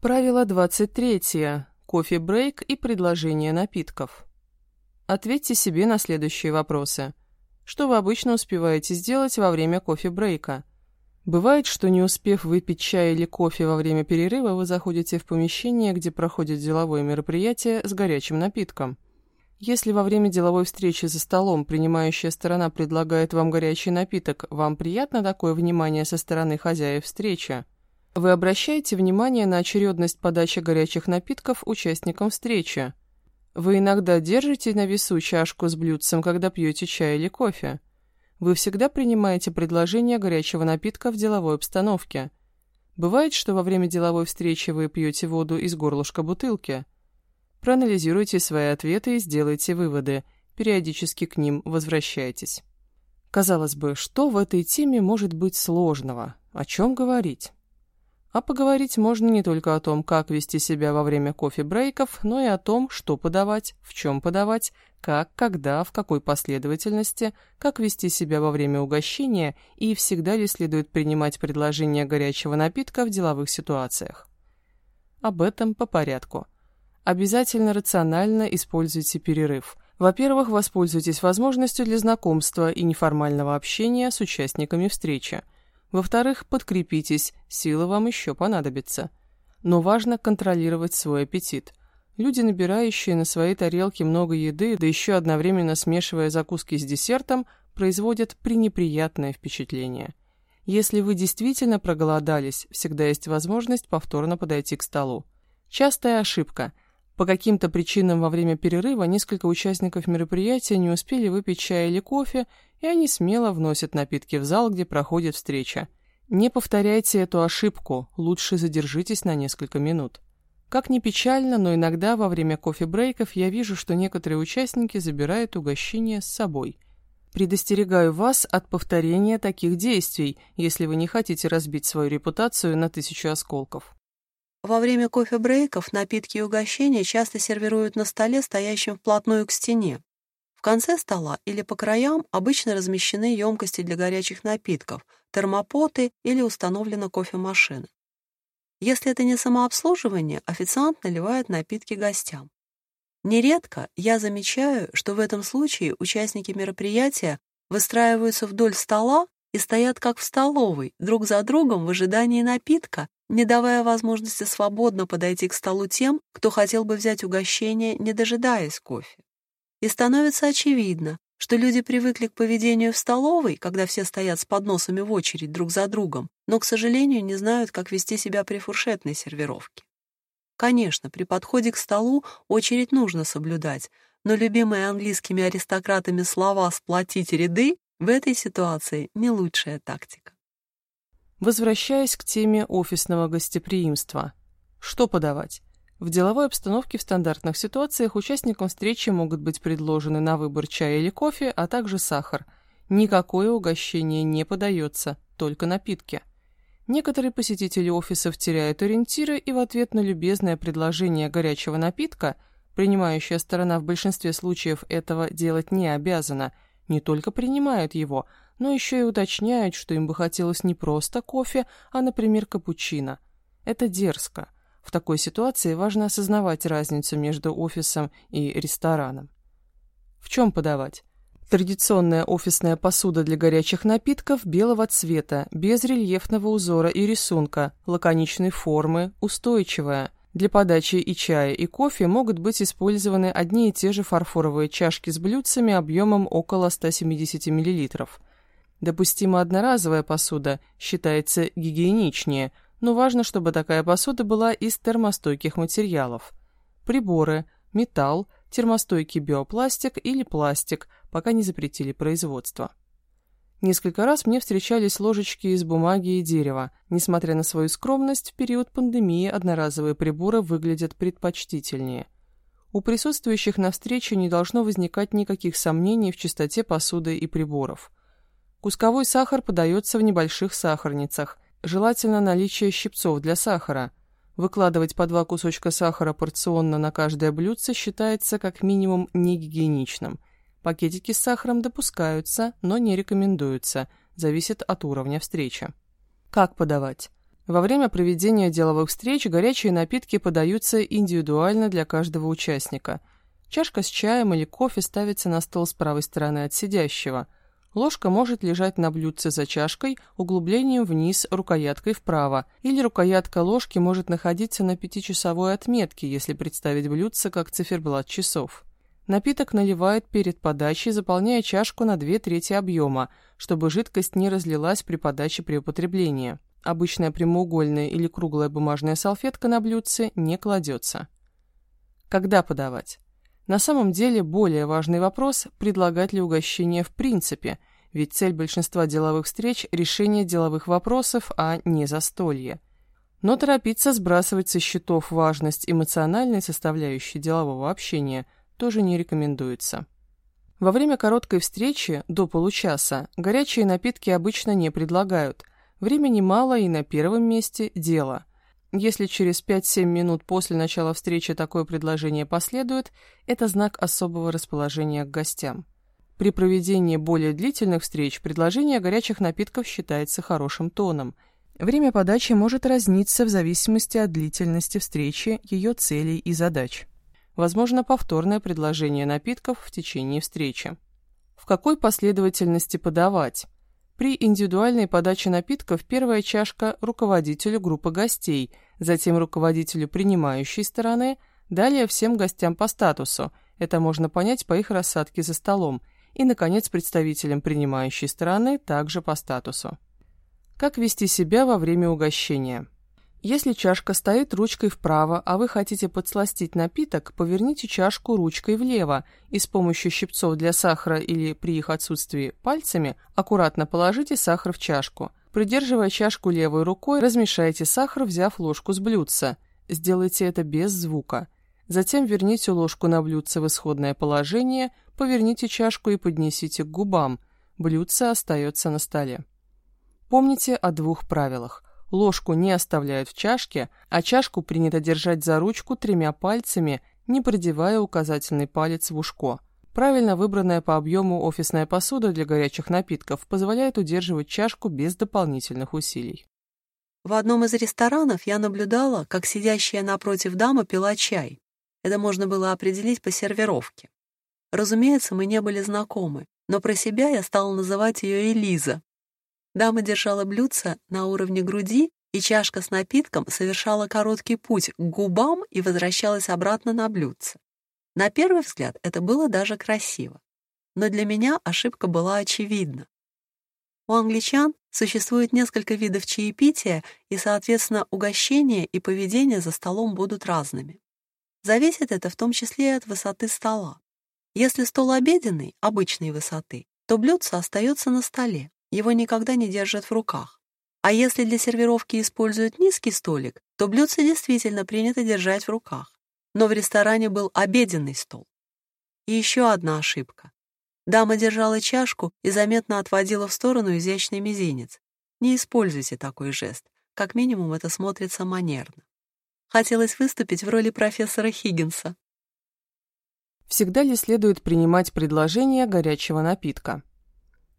Правило 23. Кофе-брейк и предложение напитков. Ответьте себе на следующие вопросы. Что вы обычно успеваете сделать во время кофе-брейка? Бывает, что не успев выпить чай или кофе во время перерыва, вы заходите в помещение, где проходит деловое мероприятие с горячим напитком. Если во время деловой встречи за столом принимающая сторона предлагает вам горячий напиток, вам приятно такое внимание со стороны хозяев встречи? Вы обращаете внимание на очередность подачи горячих напитков участникам встречи. Вы иногда держите на весу чашку с блюдцем, когда пьете чай или кофе. Вы всегда принимаете предложение горячего напитка в деловой обстановке. Бывает, что во время деловой встречи вы пьете воду из горлышка бутылки. Проанализируйте свои ответы и сделайте выводы. Периодически к ним возвращайтесь. Казалось бы, что в этой теме может быть сложного? О чем говорить? А поговорить можно не только о том, как вести себя во время кофе-брейков, но и о том, что подавать, в чем подавать, как, когда, в какой последовательности, как вести себя во время угощения и всегда ли следует принимать предложение горячего напитка в деловых ситуациях. Об этом по порядку. Обязательно рационально используйте перерыв. Во-первых, воспользуйтесь возможностью для знакомства и неформального общения с участниками встречи – во-вторых, подкрепитесь, силы вам еще понадобятся. Но важно контролировать свой аппетит. Люди, набирающие на своей тарелке много еды, да еще одновременно смешивая закуски с десертом, производят пренеприятное впечатление. Если вы действительно проголодались, всегда есть возможность повторно подойти к столу. Частая ошибка. По каким-то причинам во время перерыва несколько участников мероприятия не успели выпить чай или кофе и они смело вносят напитки в зал, где проходит встреча. Не повторяйте эту ошибку, лучше задержитесь на несколько минут. Как ни печально, но иногда во время кофе-брейков я вижу, что некоторые участники забирают угощение с собой. Предостерегаю вас от повторения таких действий, если вы не хотите разбить свою репутацию на тысячу осколков. Во время кофе-брейков напитки и угощения часто сервируют на столе, стоящем вплотную к стене. В конце стола или по краям обычно размещены емкости для горячих напитков, термопоты или установлена кофемашина. Если это не самообслуживание, официант наливает напитки гостям. Нередко я замечаю, что в этом случае участники мероприятия выстраиваются вдоль стола и стоят как в столовой, друг за другом в ожидании напитка, не давая возможности свободно подойти к столу тем, кто хотел бы взять угощение, не дожидаясь кофе. И становится очевидно, что люди привыкли к поведению в столовой, когда все стоят с подносами в очередь друг за другом, но, к сожалению, не знают, как вести себя при фуршетной сервировке. Конечно, при подходе к столу очередь нужно соблюдать, но любимые английскими аристократами слова «сплотить ряды» в этой ситуации не лучшая тактика. Возвращаясь к теме офисного гостеприимства. Что подавать? В деловой обстановке в стандартных ситуациях участникам встречи могут быть предложены на выбор чай или кофе, а также сахар. Никакое угощение не подается, только напитки. Некоторые посетители офисов теряют ориентиры и в ответ на любезное предложение горячего напитка, принимающая сторона в большинстве случаев этого делать не обязана, не только принимают его, но еще и уточняют, что им бы хотелось не просто кофе, а, например, капучино. Это дерзко. В такой ситуации важно осознавать разницу между офисом и рестораном. В чем подавать? Традиционная офисная посуда для горячих напитков белого цвета, без рельефного узора и рисунка, лаконичной формы, устойчивая. Для подачи и чая, и кофе могут быть использованы одни и те же фарфоровые чашки с блюдцами объемом около 170 мл. Допустима одноразовая посуда, считается гигиеничнее – но важно, чтобы такая посуда была из термостойких материалов. Приборы, металл, термостойкий биопластик или пластик, пока не запретили производство. Несколько раз мне встречались ложечки из бумаги и дерева. Несмотря на свою скромность, в период пандемии одноразовые приборы выглядят предпочтительнее. У присутствующих на встрече не должно возникать никаких сомнений в чистоте посуды и приборов. Кусковой сахар подается в небольших сахарницах – Желательно наличие щипцов для сахара. Выкладывать по два кусочка сахара порционно на каждое блюдце считается как минимум негигиеничным. Пакетики с сахаром допускаются, но не рекомендуются, зависит от уровня встречи. Как подавать? Во время проведения деловых встреч горячие напитки подаются индивидуально для каждого участника. Чашка с чаем или кофе ставится на стол с правой стороны от сидящего. Ложка может лежать на блюдце за чашкой, углублением вниз, рукояткой вправо, или рукоятка ложки может находиться на пятичасовой отметке, если представить блюдце как циферблат часов. Напиток наливают перед подачей, заполняя чашку на две трети объема, чтобы жидкость не разлилась при подаче при употреблении. Обычная прямоугольная или круглая бумажная салфетка на блюдце не кладется. Когда подавать? На самом деле более важный вопрос – предлагать ли угощение в принципе, ведь цель большинства деловых встреч – решение деловых вопросов, а не застолье. Но торопиться сбрасывать со счетов важность эмоциональной составляющей делового общения – тоже не рекомендуется. Во время короткой встречи, до получаса, горячие напитки обычно не предлагают. Времени мало и на первом месте – дело. Если через 5-7 минут после начала встречи такое предложение последует, это знак особого расположения к гостям. При проведении более длительных встреч предложение горячих напитков считается хорошим тоном. Время подачи может разниться в зависимости от длительности встречи, ее целей и задач возможно повторное предложение напитков в течение встречи. В какой последовательности подавать? При индивидуальной подаче напитков первая чашка руководителю группы гостей, затем руководителю принимающей стороны, далее всем гостям по статусу, это можно понять по их рассадке за столом, и, наконец, представителям принимающей стороны также по статусу. Как вести себя во время угощения? Если чашка стоит ручкой вправо, а вы хотите подсластить напиток, поверните чашку ручкой влево и с помощью щипцов для сахара или при их отсутствии пальцами аккуратно положите сахар в чашку. Придерживая чашку левой рукой, размешайте сахар, взяв ложку с блюдца. Сделайте это без звука. Затем верните ложку на блюдце в исходное положение, поверните чашку и поднесите к губам. Блюдце остается на столе. Помните о двух правилах. Ложку не оставляют в чашке, а чашку принято держать за ручку тремя пальцами, не продевая указательный палец в ушко. Правильно выбранная по объему офисная посуда для горячих напитков позволяет удерживать чашку без дополнительных усилий. В одном из ресторанов я наблюдала, как сидящая напротив дама пила чай. Это можно было определить по сервировке. Разумеется, мы не были знакомы, но про себя я стала называть ее Элиза, Дама держала блюдце на уровне груди, и чашка с напитком совершала короткий путь к губам и возвращалась обратно на блюдце. На первый взгляд это было даже красиво. Но для меня ошибка была очевидна. У англичан существует несколько видов чаепития, и, соответственно, угощение и поведение за столом будут разными. Зависит это в том числе и от высоты стола. Если стол обеденный, обычной высоты, то блюдце остается на столе, его никогда не держат в руках. А если для сервировки используют низкий столик, то блюдце действительно принято держать в руках. Но в ресторане был обеденный стол. И еще одна ошибка. Дама держала чашку и заметно отводила в сторону изящный мизинец. Не используйте такой жест. Как минимум это смотрится манерно. Хотелось выступить в роли профессора Хиггинса. Всегда ли следует принимать предложение горячего напитка?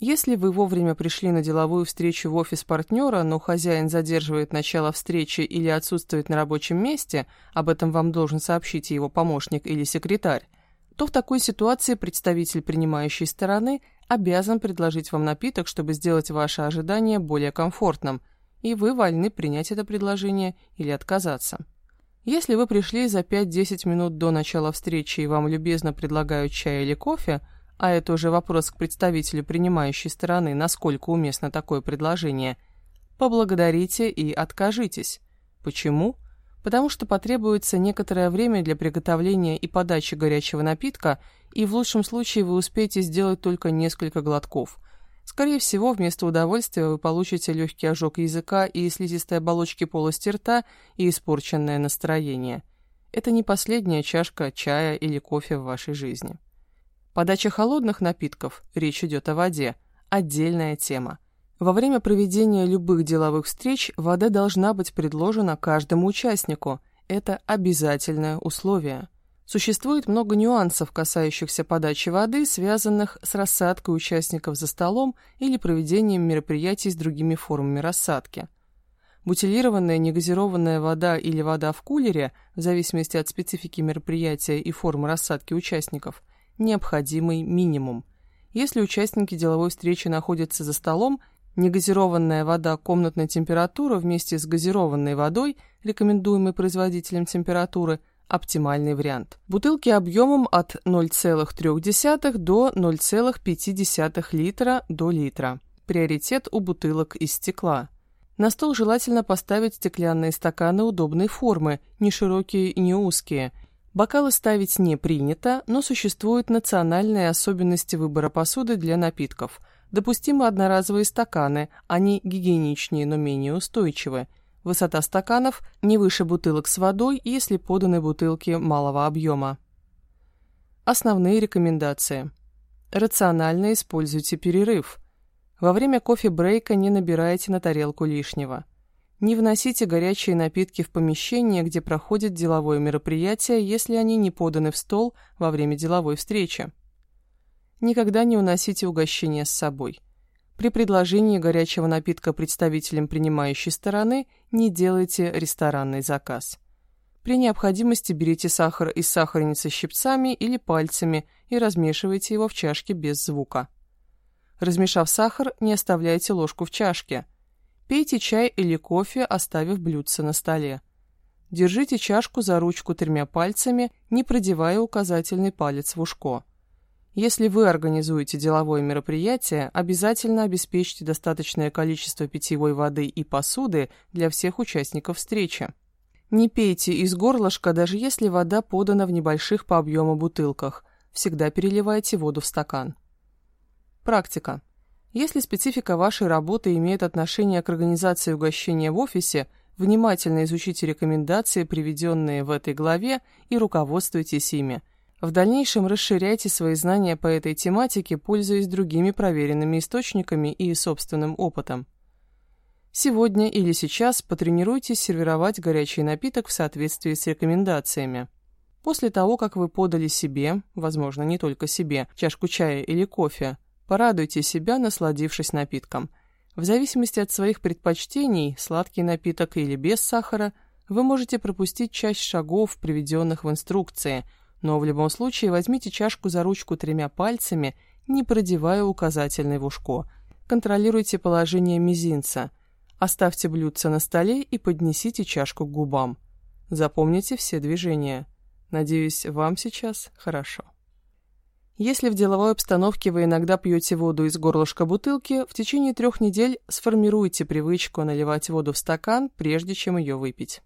Если вы вовремя пришли на деловую встречу в офис партнера, но хозяин задерживает начало встречи или отсутствует на рабочем месте, об этом вам должен сообщить его помощник или секретарь, то в такой ситуации представитель принимающей стороны обязан предложить вам напиток, чтобы сделать ваше ожидание более комфортным, и вы вольны принять это предложение или отказаться. Если вы пришли за 5-10 минут до начала встречи и вам любезно предлагают чай или кофе – а это уже вопрос к представителю принимающей стороны, насколько уместно такое предложение, поблагодарите и откажитесь. Почему? Потому что потребуется некоторое время для приготовления и подачи горячего напитка, и в лучшем случае вы успеете сделать только несколько глотков. Скорее всего, вместо удовольствия вы получите легкий ожог языка и слизистой оболочки полости рта и испорченное настроение. Это не последняя чашка чая или кофе в вашей жизни. Подача холодных напитков, речь идет о воде, отдельная тема. Во время проведения любых деловых встреч вода должна быть предложена каждому участнику. Это обязательное условие. Существует много нюансов, касающихся подачи воды, связанных с рассадкой участников за столом или проведением мероприятий с другими формами рассадки. Бутилированная негазированная вода или вода в кулере, в зависимости от специфики мероприятия и формы рассадки участников, необходимый минимум. Если участники деловой встречи находятся за столом, негазированная вода комнатной температуры вместе с газированной водой, рекомендуемой производителем температуры, оптимальный вариант. Бутылки объемом от 0,3 до 0,5 литра до литра. Приоритет у бутылок из стекла. На стол желательно поставить стеклянные стаканы удобной формы, не широкие и не узкие. Бокалы ставить не принято, но существуют национальные особенности выбора посуды для напитков. Допустимы одноразовые стаканы, они гигиеничнее, но менее устойчивы. Высота стаканов не выше бутылок с водой, если поданы бутылки малого объема. Основные рекомендации. Рационально используйте перерыв – во время кофе-брейка не набирайте на тарелку лишнего. Не вносите горячие напитки в помещение, где проходит деловое мероприятие, если они не поданы в стол во время деловой встречи. Никогда не уносите угощение с собой. При предложении горячего напитка представителям принимающей стороны не делайте ресторанный заказ. При необходимости берите сахар из сахарницы щипцами или пальцами и размешивайте его в чашке без звука. Размешав сахар, не оставляйте ложку в чашке. Пейте чай или кофе, оставив блюдце на столе. Держите чашку за ручку тремя пальцами, не продевая указательный палец в ушко. Если вы организуете деловое мероприятие, обязательно обеспечьте достаточное количество питьевой воды и посуды для всех участников встречи. Не пейте из горлышка, даже если вода подана в небольших по объему бутылках. Всегда переливайте воду в стакан. Практика. Если специфика вашей работы имеет отношение к организации угощения в офисе, внимательно изучите рекомендации, приведенные в этой главе, и руководствуйтесь ими. В дальнейшем расширяйте свои знания по этой тематике, пользуясь другими проверенными источниками и собственным опытом. Сегодня или сейчас потренируйтесь сервировать горячий напиток в соответствии с рекомендациями. После того, как вы подали себе, возможно, не только себе, чашку чая или кофе, Порадуйте себя, насладившись напитком. В зависимости от своих предпочтений, сладкий напиток или без сахара, вы можете пропустить часть шагов, приведенных в инструкции, но в любом случае возьмите чашку за ручку тремя пальцами, не продевая указательный в ушко. Контролируйте положение мизинца. Оставьте блюдце на столе и поднесите чашку к губам. Запомните все движения. Надеюсь, вам сейчас хорошо. Если в деловой обстановке вы иногда пьете воду из горлышка бутылки, в течение трех недель сформируйте привычку наливать воду в стакан, прежде чем ее выпить.